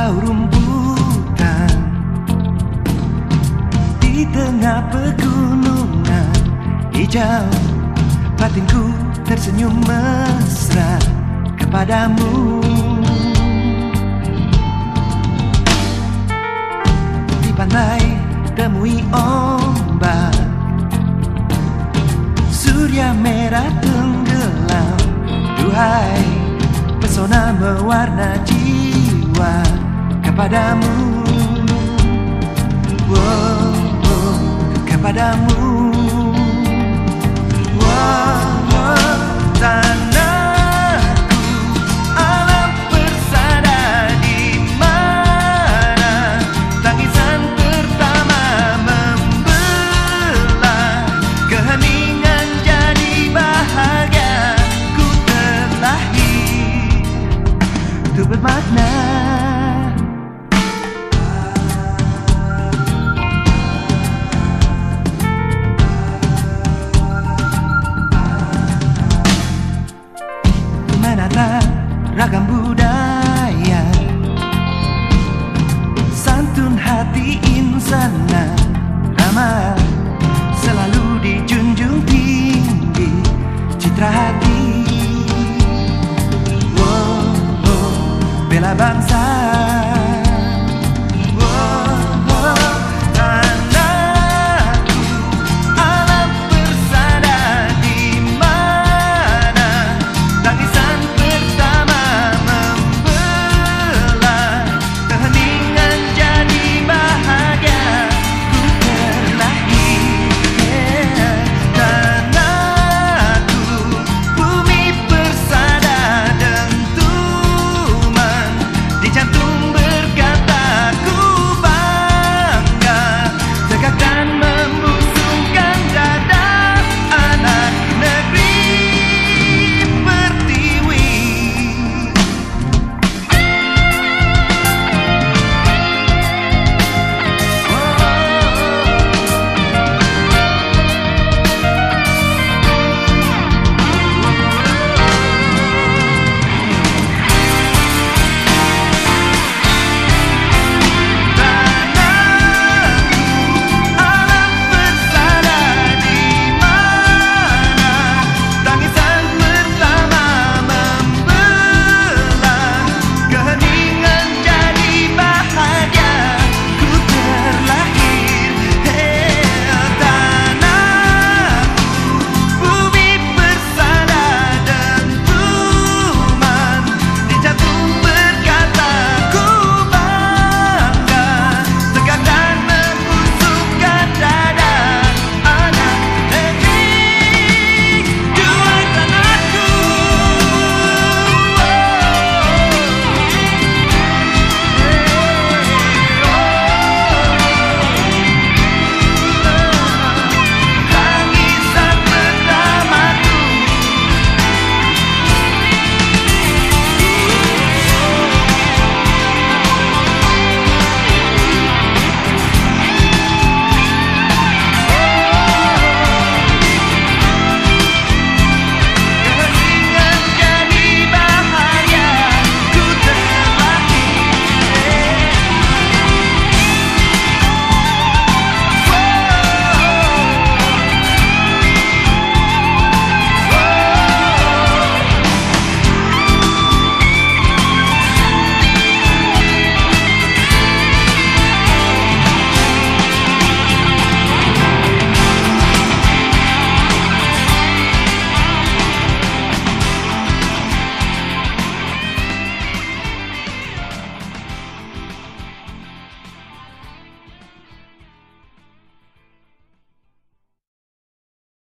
bau rumputan Di tengah pegunungan hijau. Batinku tersenyum mesra kepadamu. Di pantai temui ombak Surya merah tenggelam. Duhai pesona mewarna jiwa kepadamu. Wow, wow, Kepadamu Bela bangsa